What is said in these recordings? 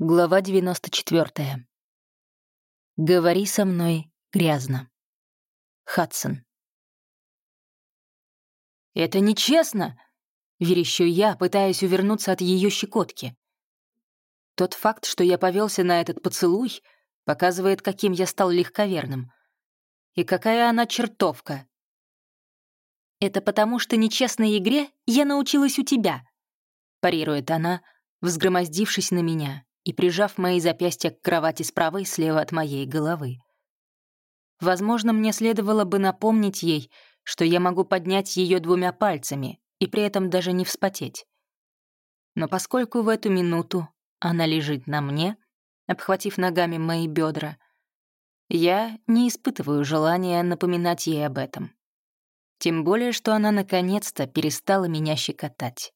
Глава 94. Говори со мной грязно. Хадсон. «Это нечестно!» — верещу я, пытаясь увернуться от ее щекотки. Тот факт, что я повелся на этот поцелуй, показывает, каким я стал легковерным. И какая она чертовка. «Это потому, что нечестной игре я научилась у тебя», — парирует она, взгромоздившись на меня и прижав мои запястья к кровати справа и слева от моей головы. Возможно, мне следовало бы напомнить ей, что я могу поднять ее двумя пальцами и при этом даже не вспотеть. Но поскольку в эту минуту она лежит на мне, обхватив ногами мои бедра, я не испытываю желания напоминать ей об этом. Тем более, что она наконец-то перестала меня щекотать.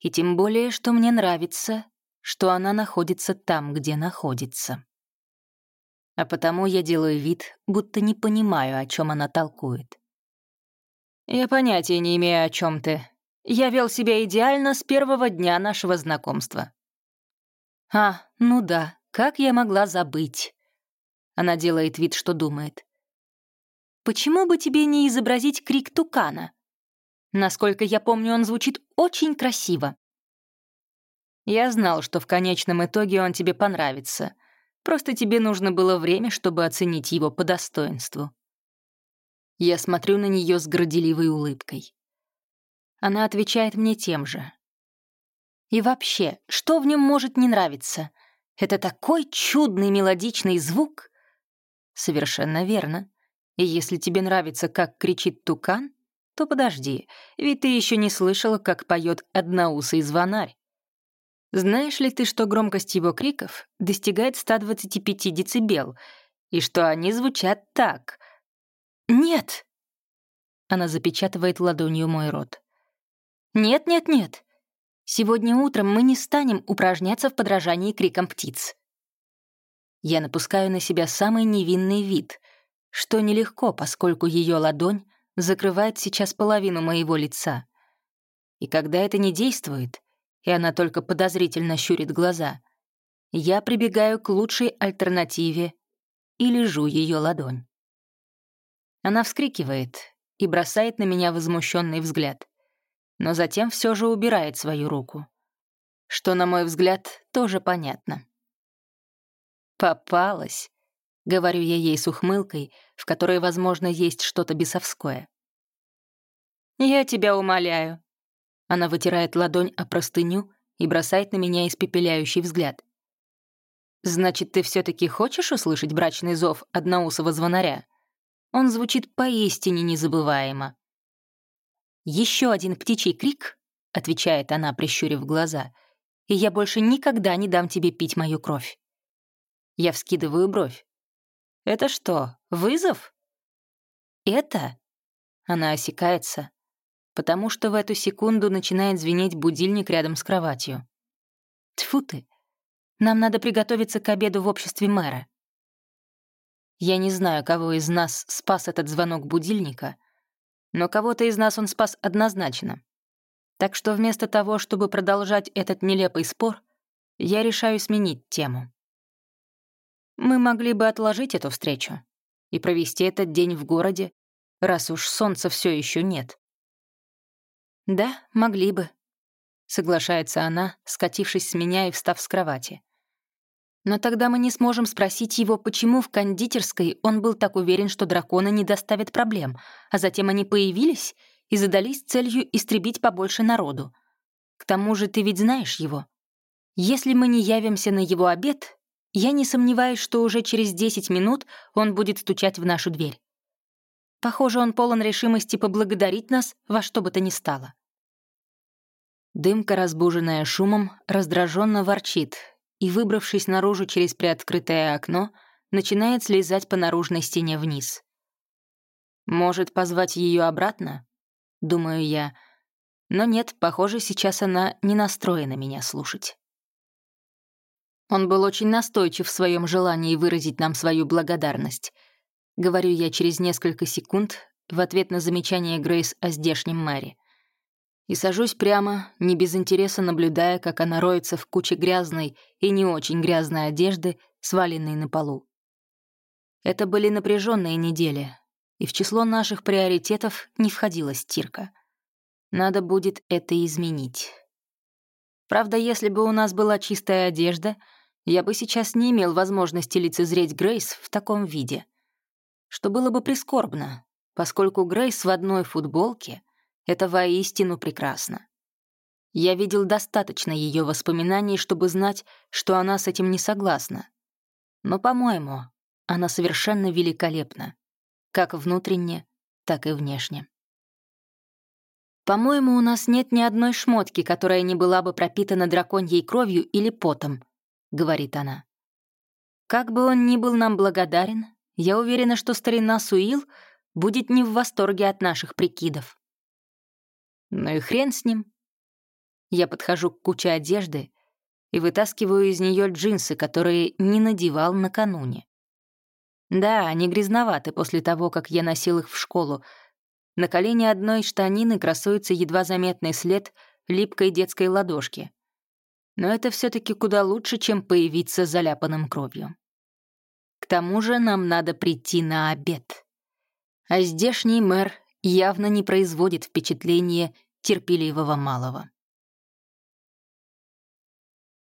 И тем более, что мне нравится что она находится там, где находится. А потому я делаю вид, будто не понимаю, о чем она толкует. «Я понятия не имею, о чем ты. Я вел себя идеально с первого дня нашего знакомства». «А, ну да, как я могла забыть?» Она делает вид, что думает. «Почему бы тебе не изобразить крик тукана? Насколько я помню, он звучит очень красиво. Я знал, что в конечном итоге он тебе понравится. Просто тебе нужно было время, чтобы оценить его по достоинству. Я смотрю на нее с горделивой улыбкой. Она отвечает мне тем же. И вообще, что в нем может не нравиться? Это такой чудный мелодичный звук. Совершенно верно. И если тебе нравится, как кричит тукан, то подожди, ведь ты еще не слышала, как поет одноусый звонарь. Знаешь ли ты, что громкость его криков достигает 125 децибел, и что они звучат так? «Нет!» Она запечатывает ладонью мой рот. «Нет, нет, нет. Сегодня утром мы не станем упражняться в подражании крикам птиц». Я напускаю на себя самый невинный вид, что нелегко, поскольку ее ладонь закрывает сейчас половину моего лица. И когда это не действует — и она только подозрительно щурит глаза, я прибегаю к лучшей альтернативе и лежу ее ладонь. Она вскрикивает и бросает на меня возмущенный взгляд, но затем все же убирает свою руку, что, на мой взгляд, тоже понятно. «Попалась», — говорю я ей с ухмылкой, в которой, возможно, есть что-то бесовское. «Я тебя умоляю», она вытирает ладонь о простыню и бросает на меня испепеляющий взгляд. «Значит, ты все таки хочешь услышать брачный зов одноусого звонаря? Он звучит поистине незабываемо». Еще один птичий крик», — отвечает она, прищурив глаза, «и я больше никогда не дам тебе пить мою кровь». Я вскидываю бровь. «Это что, вызов?» «Это?» Она осекается, потому что в эту секунду начинает звенеть будильник рядом с кроватью. Тьфу ты! Нам надо приготовиться к обеду в обществе мэра. Я не знаю, кого из нас спас этот звонок будильника, но кого-то из нас он спас однозначно. Так что вместо того, чтобы продолжать этот нелепый спор, я решаю сменить тему. Мы могли бы отложить эту встречу и провести этот день в городе, раз уж солнца все еще нет. «Да, могли бы», — соглашается она, скатившись с меня и встав с кровати. «Но тогда мы не сможем спросить его, почему в кондитерской он был так уверен, что драконы не доставят проблем, а затем они появились и задались целью истребить побольше народу. К тому же ты ведь знаешь его. Если мы не явимся на его обед, я не сомневаюсь, что уже через 10 минут он будет стучать в нашу дверь. Похоже, он полон решимости поблагодарить нас во что бы то ни стало. Дымка, разбуженная шумом, раздраженно ворчит и, выбравшись наружу через приоткрытое окно, начинает слезать по наружной стене вниз. «Может, позвать ее обратно?» — думаю я. Но нет, похоже, сейчас она не настроена меня слушать. Он был очень настойчив в своем желании выразить нам свою благодарность. Говорю я через несколько секунд в ответ на замечание Грейс о здешнем мэре. И сажусь прямо, не без интереса наблюдая, как она роется в куче грязной и не очень грязной одежды, сваленной на полу. Это были напряженные недели, и в число наших приоритетов не входила стирка. Надо будет это изменить. Правда, если бы у нас была чистая одежда, я бы сейчас не имел возможности лицезреть Грейс в таком виде. Что было бы прискорбно, поскольку Грейс в одной футболке — это воистину прекрасно. Я видел достаточно ее воспоминаний, чтобы знать, что она с этим не согласна. Но, по-моему, она совершенно великолепна, как внутренне, так и внешне. По-моему, у нас нет ни одной шмотки, которая не была бы пропитана драконьей кровью или потом, говорит она. Как бы он ни был нам благодарен, я уверена, что старина Суил будет не в восторге от наших прикидов. Ну и хрен с ним. Я подхожу к куче одежды и вытаскиваю из нее джинсы, которые не надевал накануне. Да, они грязноваты после того, как я носил их в школу, на колене одной штанины красуется едва заметный след липкой детской ладошки. Но это все таки куда лучше, чем появиться заляпанным кровью. К тому же нам надо прийти на обед. А здешний мэр явно не производит впечатления терпеливого малого.